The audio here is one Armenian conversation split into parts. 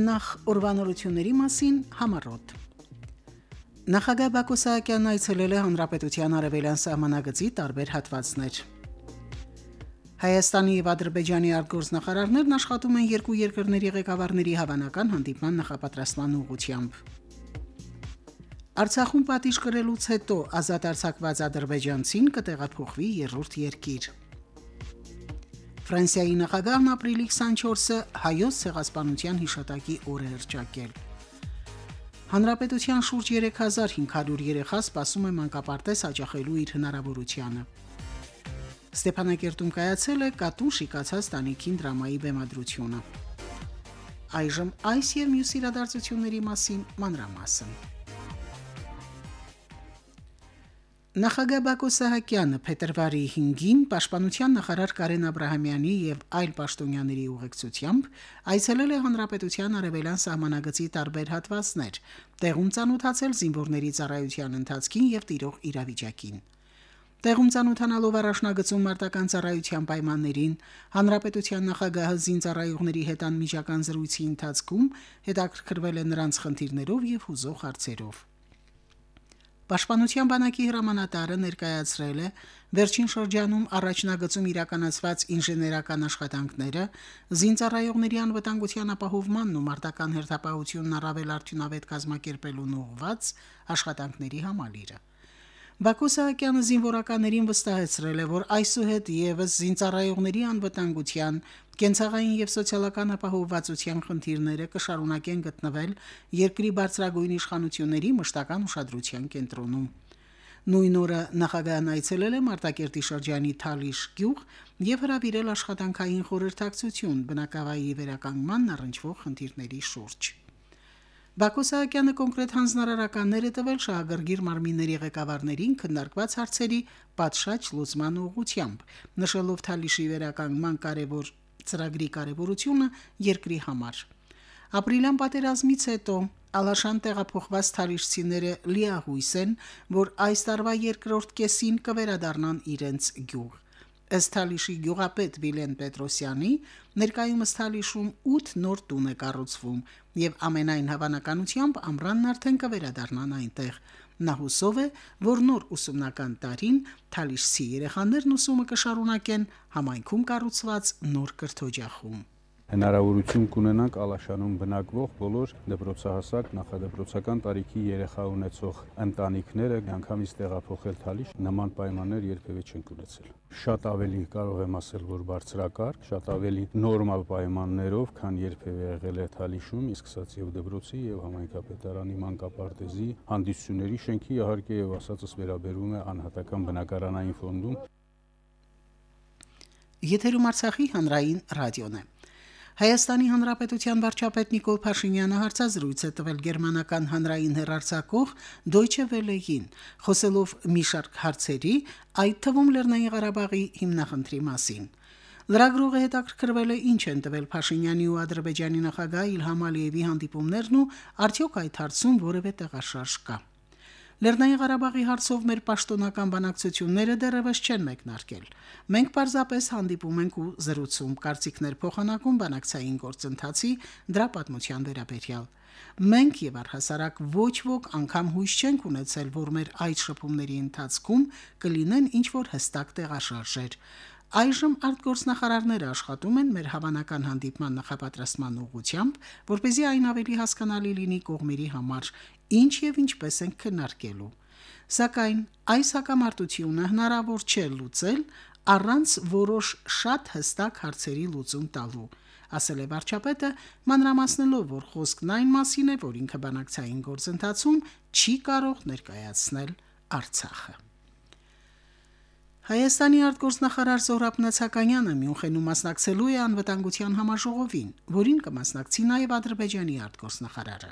Նախ ուրվանորությունների մասին համառոտ։ Նախագահ Բակո Սահակյանն այցելել է Հանրապետության արևելյան սահմանագծի տարբեր հատվածներ։ Հայաստանի եւ Ադրբեջանի արտգործնախարարներն աշխատում են երկու երկրների ղեկավարների հավանական հանդիպման նախապատրաստման ուղղությամբ։ Արցախում պատիժ կրելուց հետո ազատ արձակված ադրբեջանցին կտեղափոխվի երրորդ երկիր։ Ֆրանսիայի նախագահն ապրիլի 24-ը հայոց ցեղասպանության հիշատակի օր է հռչակել։ Հանրապետության շուրջ 3500 երեխա սպասում է մանկապարտեզ հաճախելու իր հնարավորությանը։ Ստեփանակերտում կայացել է կատուն շիկացած տանիքին դրամայի բեմադրությունը։ Այժմ այս եւ մյուս իրադարձությունների մասին մանրամասն։ Նախագահ Բակո Սահակյանը փետրվարի 5-ին Պաշտպանության նախարար Կարեն Աբ รา համյանի եւ այլ պաշտոնյաների ուղեկցությամբ այցելել է Հանրապետության արևելյան սահմանագծի տարբեր հատվածներ, տեղում ցանոթացել զինվորների ծառայության ընթացքին եւ տիրող իրավիճակին։ Տեղում ցանոթանալով առաջնագծում մարտական ծառայության պայմաններին, Հանրապետության նախագահը զինծառայողների հետ անմիջական զրույցի ընթացքում հետաքրքրվել է նրանց խնդիրներով եւ հուզող հարցերով։ Պաշտպանության բանակի հրամանատարը ներկայացրել է վերջին շրջանում առաջնագծում իրականացված ինժեներական աշխատանքները, զինծառայողների անվտանգության ապահովմանն ու մարտական հերթապահությունն առավել արդյունավետ կազմակերպելուն ուղղված աշխատանքների համալիրը։ Բակո Սահակյանը զինվորականներին վստահեցրել է, որ այսուհետ եւս զինծառայողների անվտանգության, կենցաղային եւ սոցիալական ապահովվածության խնդիրները կշարունակեն գտնվել երկրի բարձրագույն իշխանությունների մշտական ուշադրության կենտրոնում։ Նույն օրը նախագահն այցելել է Մարտակերտի շրջանի Թալիշ գյուղ եւ հրավիրել աշխատանքային խորհրդակցություն բնակավայրի վերականգնման առնչվող խնդիրների շուրջ։ Բակո Սահակյանը կոնկրետ հանձնարարականներ է տվել շահագրգիռ մարմինների ղեկավարներին քննարկված հարցերի պատշաճ լուծման ուղղությամբ, նշելով Թալիշի վերականգնման կարևոր ծրագրի կարևորությունը երկրի համար։ Ապրիլյան պատերազմից հետո Ալաշան տեղափոխված թալիշցիները լիահույս են, որ այս տարվա երկրորդ կեսին կվերադառնան իրենց գյուղ։ Ըստ Թալիշի գյուղապետ Վիլեն Պետրոսյանի, ներկայումս Թալիշում 8 նոր տուն է կառուցվում եւ ամենայն հավանականությամբ ամռանն արդեն կվերադառնան այնտեղ։ Նա հուսով է, որ նոր ուսումնական տարին Թալիշցի երեխաներն ուսումը կշարունակեն համայնքում կառուցված նոր կրթօջախում հնարավորություն կունենանք Ալաշանում բնակվող բոլոր դպրոցահասակ նախադպրոցական տարիքի երեխա ունեցող ընտանիքները անգամից տեղափոխել Թալիշ նման պայմաններ երբևէ չեն ունեցել։ Շատ ավելի կարող եմ ասել, որ բարձրակարգ, շատ ավելի նորմալ պայմաններով, քան երբևէ եղել է Թալիշում, իսկ սած եւ դպրոցի եւ համայնքապետարանի մանկապարտեզի հանդիսությունների շենքի իհարկե եւ ասածս վերաբերում է անհատական բնակարանային ֆոնդում Եթերում Արցախի հանրային ռադիոն է։ Հայաստանի Հանրապետության վարչապետ Նիկոլ Փաշինյանը հարցազրույց է տվել գերմանական հանրային հերարցակող Deutsche Welle-ին, խոսելով մի շարք հարցերի, այդ թվում Լեռնային Ղարաբաղի հիմնախնդրի մասին։ Լրագրողը հետաքրքրվել է ինչ են տվել Փաշինյանի ու Ադրբեջանի նախագահ Իլհամ Ալիևի հանդիպումներն ու արդյոք այդ հարցում որևէ տեղաշարժ կա։ Լեռնային Ղարաբաղի հարցով մեր պաշտոնական բանակցությունները դեռևս չեն մեկնարկել։ Մենք պարզապես հանդիպում ենք ու զրուցում, կարծիքներ փոխանակում բանակցային գործընթացի դրա պատմության վերաբերյալ։ Մենք եւ առհասարակ ոչ ոք անգամ հույս չենք ունեցել, որ մեր այդ շփումների ընթացքում կլինեն ինչ որ հստակ տեղաշարժեր։ Այժմ արտգործնախարարները աշխատում են մեր հավանական հանդիպման նախապատրաստման ուղղությամբ, որ เป զի այն ավելի հասկանալի լինի կողմերի համար, ինչ եւ ինչպես են քննարկելու։ Սակայն այս հակամարտությունը հնարավոր չէ լուծել առանց որոշ շատ հստակ հարցերի լուծում տալու ասել է վարչապետը մանրամասնելով որ խոսքն այն մասին է որ ինքը բանակցային գործընթացում չի կարող ներկայացնել Արցախը Հայաստանի արտգործնախարար Զորապ Նացականյանը Մյունխենում մասնակցելու է անվտանգության համաժողովին, որին կմասնակցի նաև Ադրբեջանի արտգործնախարարը։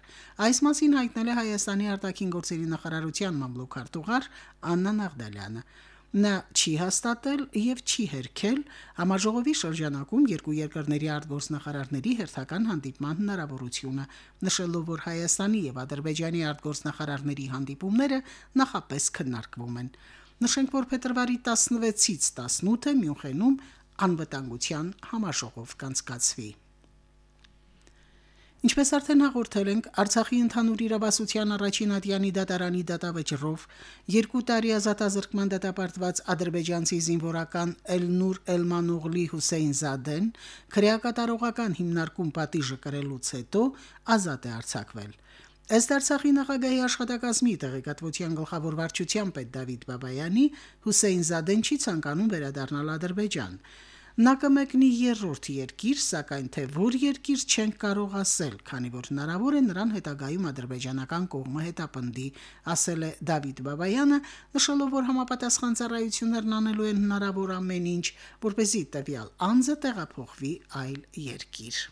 Այս մասին հայտնել է Հայաստանի արտաքին գործերի նախարարության մամլոքարտուղար Աննա Նաղդալյանը։ Նա չի հաստատել եւ չի հերքել համաժողովի շրջանակում երկու երկրների արտգործնախարարների հերթական հանդիպման հնարավորությունը, նշելով, որ Հայաստանի եւ Ադրբեջանի արտգործնախարարների հանդիպումները նախապես քննարկվում են։ Նշենք, որ փետրվարի 16-ից 18-ը Մյունխենում անվտանգության համաժողով կանցկացվի։ Ինչպես արդեն հաղորդել ենք, Արցախի ընդհանուր իրավասության առաջին ատյանի դատարանի դատավճռով երկու տարի ազատազրկման դատապարտված ադրբեջանցի զինվորական Էլնուր Էլմանուղլի Հուսեյն Զադեն քրեակատարողական հիմնարկում պատիժը կրելուց հետո ազատ է արձակվել։ Ըստ Արցախի նախագահի աշխատակազմի տեղեկատվության գլխավոր վարչության պետ Դավիթ Բաբայանի Հուսեյն Զադեն չի ցանկանում վերադառնալ Ադրբեջան։ Նա կմեկնի երրորդ երկիր, սակայն թե որ երկիր չեն կարող ասել, քանի որ հնարավոր է նրան հետագայում ադրբեջանական կողմը հետապնդի, ասել է Դավիթ Բաբայանը, նշելով, որ համապատասխան ծառայություններն անելու են հնարավոր ամեն ինչ, որպեսզի տվյալ անձը տեղափոխվի այլ երկիր։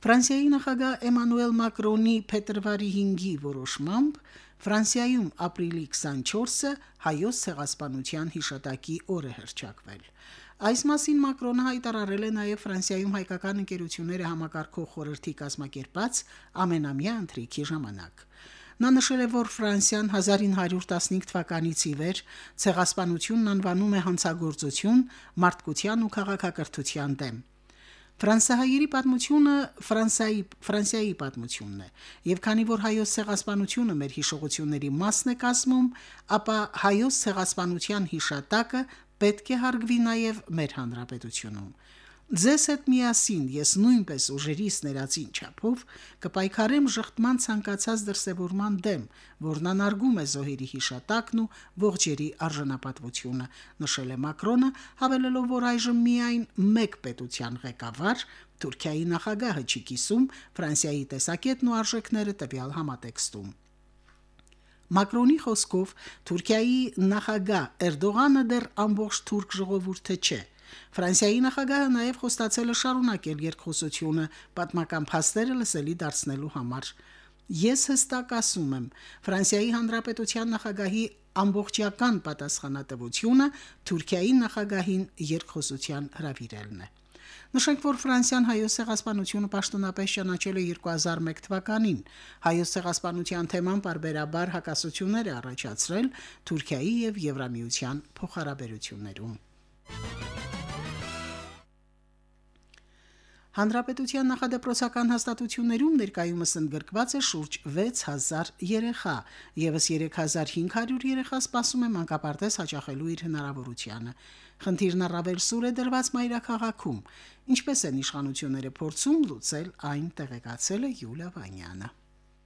Ֆրանսիայի նախագահ Էմանուել Մակրոնի փետրվարի 5-ի որոշմամբ Ֆրանսիայում ապրիլի 24-ը հայոց ցեղասպանության հիշատակի օր է հռչակվել։ Այս մասին Մակրոնը հայտարարել է նաև Ֆրանսիայում հայկական ընկերությունները համակարգող խորհրդի կազմակերպած ամենամյա ընթրիքի ժամանակ։ Նա նշել է, որ Ֆրանսիան 1915 թվականից ի վեր ցեղասպանությունն անվանում է հանցագործություն մարդկության ու քաղաքակրթության դեմ։ Ֆրանսահայերի պատմությունը Ֆրանսիայի Ֆրանսիայի պատմությունն է, եւ քանի որ հայոց ցեղասպանությունը մեր հիշողությունների մասն է կազմում, ապա հայոց ցեղասպանության հիշատակը պետք է հարգվի նաեւ մեր հանրապետությունում։ Ձեզ հետ միասին ես նույնպես ուժերիս ներածին չափով կպայքարեմ շղթման ցանկացած դրսևորման դեմ, որն անարգում է զոհերի հիշատակն ու ողջերի արժանապատվությունը, նշել է Մակրոնը, հավելելով, որ այժմ միայն մեկ պետության ղեկավար Թուրքիայի նախագահը չի կիսում Ֆրանսիայի տեսակետն ու արժեքները տվյալ համատեքստում։ Մակրոնի խոսքով Թուրքիայի նախագահ Էրդողանը դեռ ամբողջ թուրք ժողովուրդը չէ, Ֆրանսիայի նախագահը նաև խոստացել է շարունակել երկխոսությունը պատմական փաստերը լսելի դարձնելու համար։ Ես հստակ ասում եմ, Ֆրանսիայի հանրապետության նախագահի ամբողջական պատասխանատվությունը Թուրքիայի նախագահին երկխոսության հravirելն է։ Նշենք, որ Ֆրանսիան հայոց ցեղասպանությունը պաշտոնապես ճանաչել է 2001 թվականին։ Հայոց ցեղասպանության թեման բարբերաբար հակասություններ է առաջացրել Թուրքիայի եւ Եվրամիության փոխհարաբերություններում։ Հանրապետության նախադեպրոցական հաստատություններում ներկայումս ընդգրկված է շուրջ 6000 երեխա, եւս 3500 երեխա սպասում է մանկապարտեզ հաճախելու իր հնարավորությանը։ Խնդիրն առավել սուր է դրված մայրաքաղաքում։ Ինչպես են իշխանությունները փորձում լուծել այն տեղեկացել է Յուլիա Վանյանը։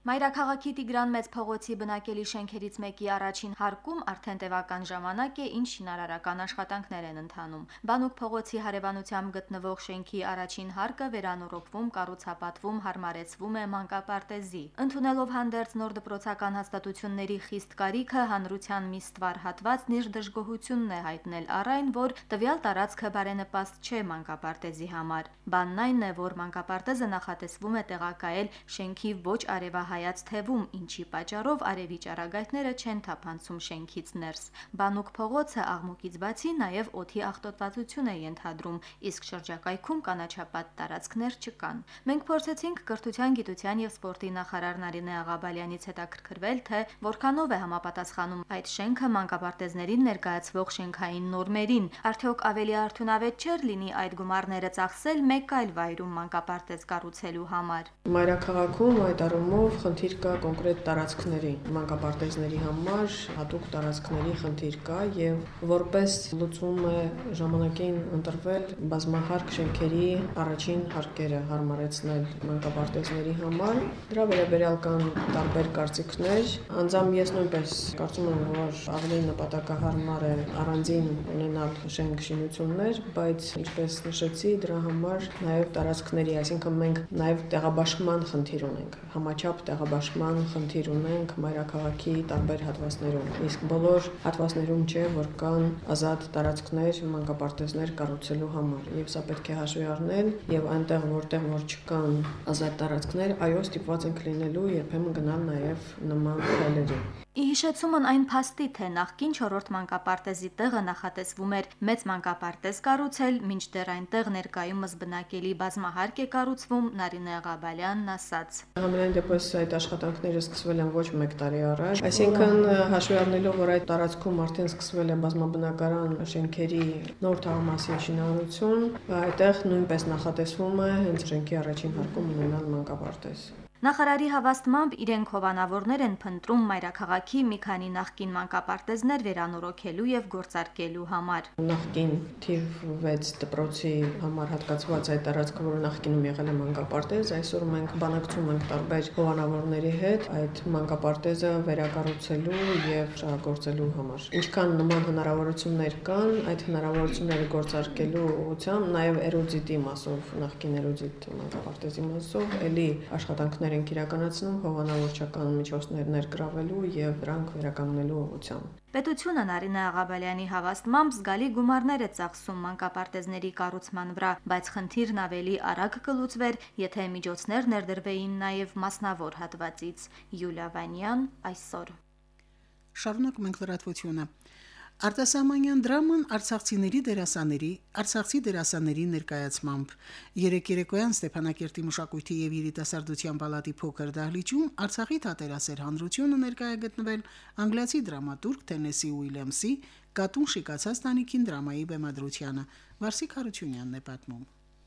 Մայրաքաղաքի Տիգրան մեծ փողոցի բնակելի շենքերից մեկի առաջին հարկում արդեն տևական ժամանակ է, ինչ շինարարական աշխատանքներ են ընթանում։ Բանուկ փողոցի հարևանությամբ գտնվող շենքի առաջին հարկը վերանորոգվում, կառուցապատվում, հարմարեցվում է մանկապարտեզի։ Ընդունելով հանդերձ նոր դպրոցական հաստատությունների խիստ կարիքը հանրության մի ստվար հատվածն իր դժգոհությունն է հայտնել առայն, որ տվյալ տարածքը բարենպաստ չէ մանկապարտեզի համար։ Բանն այն է, որ մանկապարտեզը նախատեսվում է տեղակայել շենքի ոչ արևահայ հայաց թևում, ինչի պատճառով արևի ճառագայթները չեն թափանցում շենքից ներս։ Բանուկ փողոցը աղմուկից բացի նաև օթի աղտոտվածություն է ենթադրում, իսկ շրջակայքում կանաչապատ տարածքներ չկան։ Մենք փորձեցինք կրթության, գիտության եւ սպորտի նախարար Նարինե Աղաբալյանից հետաքրքրվել, թե որքանով է համապատասխանում այդ շենքը մանկապարտեզներին ներկայացվող շենքային նորմերին։ Արդյոք ավելի արդյունավետ չէր լինի այդ գումարները ծախսել մեկ այլ վայրում մանկապարտեզ կառուցելու համար։ Մայրաքաղաքում այդ առումով խնդիր կա կոնկրետ տարածքների, մանկապարտեզների համար հատուկ տարածքների խնդիր կա եւ որպես լուծում է ժամանակին ընտրվել բազմահարկ շենքերի առաջին հարկերը հարմարեցնել մանկապարտեզների համար։ Դրա վերաբերյալ կան տարբեր կարծիքներ։ Անձամբ ես նույնպես կարծում եմ, որ ավելի նպատակահարմար է առանձին ունենալ շենք շինություններ, բայց ինչպես նշեցի, դրա համար նաև տարածքների, այսինքն մենք նաև տեղաբաշխման խնդիր ունենք։ Համաչափ տեղաբաշխման խնդիր ունենք մայրաքաղաքի տարբեր հատվածներում։ Իսկ բոլոր հատվածներում չէ, որ կան ազատ տարածքներ, մանկապարտեզներ կառուցելու համար։ Եվ սա պետք է հաշվի առնել եւ այնտեղ, որտեղ որ չկան ազատ տարածքներ, այո, ստիպված ենք լինելու երբեմն գնալ նաեւ նման քայլերի։ Ի հիշեցումն այն փաստի, թե նախկին 4-րդ մանկապարտեզի տեղը նախատեսվում էր մեծ մանկապարտեզ կառուցել, մինչդեռ այնտեղ ներկայումս բնակելի բազմահարկ է կառուցվում, Նարինե Ղաբալյանն ասաց. Համենայն դեպս այդ աշխատանքները սկսվել են ոչ 1 տարի առաջ, այսինքն հաշվի առնելով, որ այդ տարածքում արդեն սկսվել է բազմաբնակարան շենքերի նոր թաղամասի շինարարություն, այդտեղ նույնպես նախատեսվում է հենց շենքի առաջին հարկում ունենալ մանկապարտեզ։ Նախարարի հավաստմամբ իրենք հովանավորներ են փնտրում մայրաքաղաքի մի քանի նախկին մանկապարտեզներ վերանորոգելու եւ գործարկելու համար։ Նախկին թիվ 6 դպրոցի համար հատկացված այդ տարածքը, որը նախկինում եղել է մանկապարտեզ, այսօր մենք բանակցում ենք տարբեր հովանավորների հետ այդ մանկապարտեզը վերակառուցելու եւ շահագործելու համար։ Ինչքան նման հնարավորություններ կան, այդ հնարավորությունները գործարկելու ուղղությամբ նաեւ էրոդիտի մասով, նախկին էրոդիտ մանկապարտեզի մասով, ելի աշխատանքներ ենք իրականացնում հովանավորչական միջոցներ ներգրավելու եւ դրանք վերականգնելու ուղղությամբ։ Պետությունը Նարինե Աղաբալյանի հավաստմամբ զգալի գումարներ է ծախսում մանկապարտեզների կառուցման վրա, բայց խնդիրն ավելի արագ կլուծվեր, եթե միջոցներ ներդրվեին նաև մասնավոր հատվածից։ Յուլիա Վանյան այսօր։ Շարունակում ենք լրատվությունը։ Արտասահմանյան դրաման Արցախցիների դերասաների, Արցախցի դերասանների ներկայացմամբ երեք երեկոյան Ստեփանակերտի մշակույթի եւ երիտասարդության պալատի փոքր դահլիճում Արցախի թատերասեր հանրությունը ներկայ է գտնվել անգլիացի դրամատուրգ Թենեսի Ուիլյամսի Կատուն շիկացած տանիքին դրամայի բեմադրությանը Վարսիկ Հարությունյանն է պատմում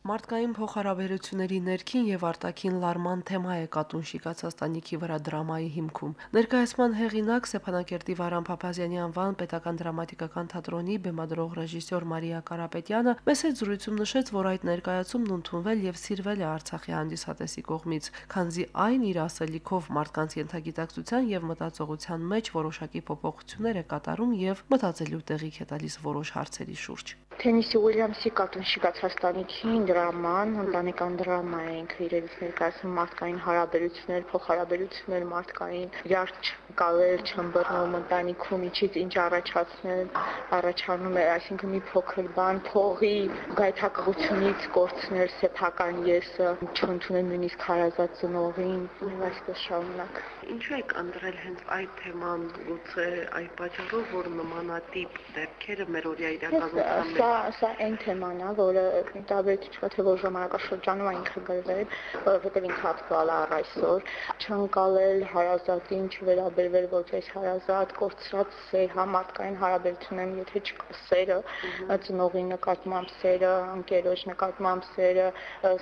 Մարդկային փոխհարաբերությունների ներքին եւ արտաքին լարման թեմա է կատուն շիկացած տանիքի վրա դրամայի հիմքում։ Ներկայացման հեղինակ Սեփանակերտի Վարան Փափազյանի անվան Պետական դրամատիկական թատրոնի բեմադրող ռեժիսոր Մարիա Կարապետյանը մեծ զրույցում նշեց, որ այդ ներկայացումն ընդունվել եւ սիրվել է Արցախի հանդիսատեսի կողմից, քանզի այն իր ասելիքով մարդկանց ենթագիտակցության եւ մտածողության մեջ որոշակի փոփոխություններ է կատարում եւ մտածելու տեղիք է տալիս որոշ հարցերի շուրջ։ Թենիսի Ուիլյամսի կատուն շիկացած տանիքին դրաման, ընտանեկան դրամա է ինքը իրենից ներկայացնում մարդկային հարաբերություններ, փոխհարաբերություններ մարդկային, իրար չկալել, չըմբռնում ընտանիքում ինչից ինչ առաջացնել, առաջանում է, այսինքն մի փոքր բան փողի գայթակղությունից կորցնել սեփական եսը, չընդունել նույնիսկ հարազատ ծնողին, եւ այսպես շարունակ։ Ինչու եք անդրել հենց այդ թեման, գուցե այդ պատճառով, որ նմանատիպ դեպքերը մեր օրյա իրականության մեջ Սա սա այն թեման է, որը չկա թե որ ժամանակաշրջանում այն ինքը գրվել, որովհետև ինքը ակտուալ է առ այսօր, չընկալել հարազատին, չվերաբերվել որպես հարազատ, կորցրած սեր, համարտկային հարաբերություններում, եթե չկա սերը, ծնողի նկատմամբ սերը, ընկերոջ նկատմամբ սերը,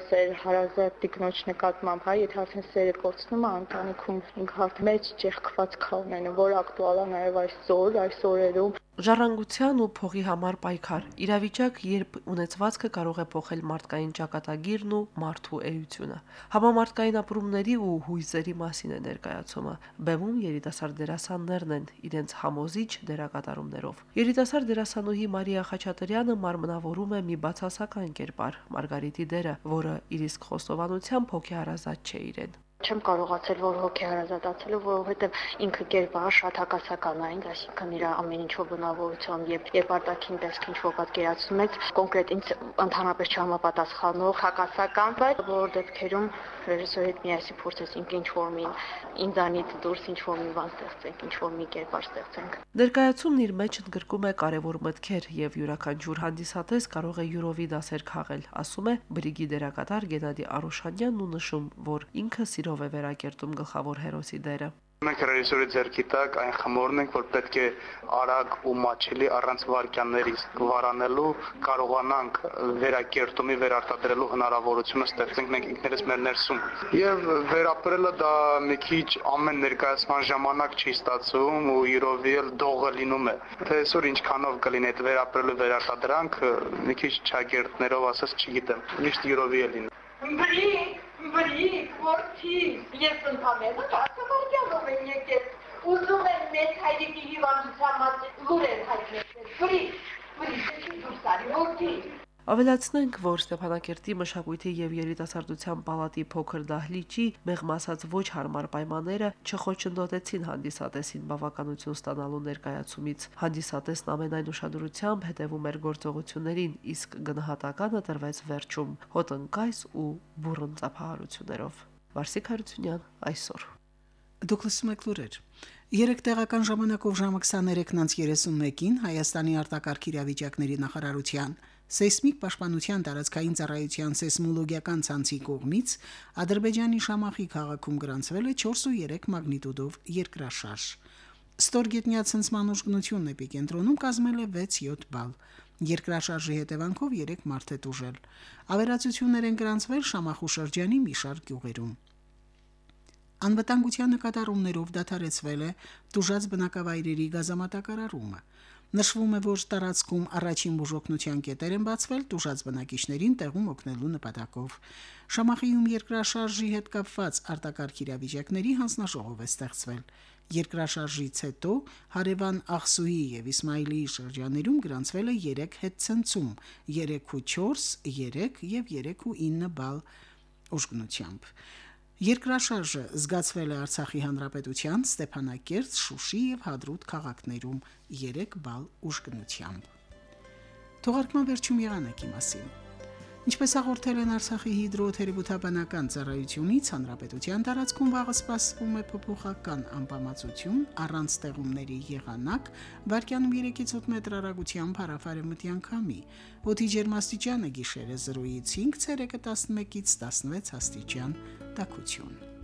սեր հարազատ տիկնոջ նկատմամբ, հա, եթե ասեն սերը կորցնում է ընտանիքում, ինքը հատ մեծ ճեղքված քարն է, որ ակտուալ է նաև այսօր, այս օրերում Ժառանգության ու փողի համար պայքար։ Իրավիճակ, երբ ունեցվածքը կարող է փոխել մարդկային ճակատագիրն ու մարդու էությունը։ Համամարտկային ապրումների ու հույզերի մասին է ներկայացումը։ Բեմում երիտասարդ դերասաններն են իրենց համոզիչ դերակատարումներով։ Երիտասարդ դերասանուհի Մարիա Խաչատրյանը մարմնավորում է մի բացասական կերպար՝ Մարգարիտի դերը, որը իր իսկ խոստովանությամբ հոգեհարազատ չէ իրեն չեմ կարողացել որ հոգեհարազատացել, որովհետև ինքը կերպարը շատ հակասական է, այսինքն իր ամեն ինչով բնավորությամբ եւ երբ արտաքին տեսք ինչ որ պատկերացնում եք, կոնկրետ ինձ ընդհանրապես չհամապատասխանող հակասական, բայց որ դեպքերում ռեժիսորի հետ միասին փորձեցինք ինչ որ մի ինձանից դուրս ինչ որ մի բան ստեղծենք, ինչ որ մի կերպար ստեղծենք։ Ներկայացումն իր մեջ ընդգրկում է կարևոր մտքեր եւ յուրաքանչյուր հանդիսատես կարող է յուրովի դասեր քաղել, ասում է Բրիգի դերակատար Գենադի Արուշանյանն ու նշում, որ ինքը սիրով է վերակերտում գլխավոր հերոսի դերը։ Մենք ռեժիսորի ձեռքի տակ այն խմորն ենք, որ պետք է արագ ու մաչելի առանց վարքյանների վարանելու կարողանանք վերակերտումի վերարտադրելու հնարավորությունը ստեղծենք մենք ինքներս մեր ներսում։ Եվ վերապրելը դա մի քիչ ամեն ներկայացման ժամանակ չի ստացվում ու յուրովի էլ դողը լինում է։ Թե այսօր ինչքանով կլինի այդ վերապրելու վերարտադրանքը, մի քիչ չագերտներով ասած չգիտեմ։ Միշտ յուրովի է լինում։ Բրի, բրի, որդի, ես ընդամենը 10 վայրկյանով եմ եկել։ Ուզում եմ մեծ հայրիկի հիվանդության մասին լուրեր հայտնել։ Բրի, բրի, չի դուրս արի, որդի։ Ավելացնենք, որ Ստեփանակերտի մշակույթի եւ երիտասարդության պալատի փոքր դահլիճի մեղմ ասած ոչ հարմար պայմանները չխոչընդոտեցին հանդիսատեսին բավականություն ստանալու ներկայացումից։ Հանդիսատեսն ամենայն ուշադրությամբ հետևում էր գործողություններին, իսկ գնահատականը տրվեց վերջում՝ հոտնկայս ու բուրըն ծափահարություններով։ Վարսիկ Հարությունյան այսօր Դուք լսում եք լուրեր։ Երեք տեղական ժամանակով ժամը 23:31-ին Հայաստանի արտակարգ իրավիճակների նախարարության Սեյսմիկ պաշտպանության տարածքային ծառայության սեյսմոլոգիական ցանցի կողմից Ադրբեջանի Շամախի քաղաքում գրանցվել է 4.3 մագնիտուդով երկրաշարժ։ Ստորգետնյա ցնցման ուժգնությունն էպիկենտրոնում կազմել է 6-7 բալ։ Երկրաշարժի հետևանքով 3 մարդ է տուժել։ Ավերածություններ են գրանցվել Շամախու շրջանի մի շարք գյուղերում։ Անվտանգության նկատառումներով դադարեցվել է դուժած բնակավայրերի գազամատակարարումը։ Նշվում է, որ տարածքում առաջին բուժօգնության կետեր են բացվել դուժած բնակիչներին տեղում օգնելու նպատակով։ Շամախիում երկրաշարժի հետ կապված արտակարգ իրավիճակների հանձնաժողով է ստեղծվել։ Երկրաշարժից հետո Հարևան Աղսուի եւ Իսմայիլիի շրջաներում գրանցվել է 3 հետցնցում՝ 3.4, 3 եւ 3.9 բալ ուժգնությամբ։ Երկրաշարժը զգացվել է Արցախի հանրապետության Ստեփանակերտ, Շուշի եւ Հադրուտ քաղաքներում 3 բալ ուժգնությամբ։ Թողարկման վերջում եղանակի մասին։ Ինչպես հաղորդել են Արցախի հիդրոթերապևտաբանական ծառայությունից, հանրապետության տարածքում վաղը սպասվում է փոփոխական անբավարարություն առանց ստեղումների եղանակ, վարկյանում 3-ից 8 մետր հեռագությամբ հարավարեմտյան քամի։ Օդի ջերմաստիճանը գիշերը 0-ից 5, ցերեկը 11-ից 16 աստիճան տաքություն։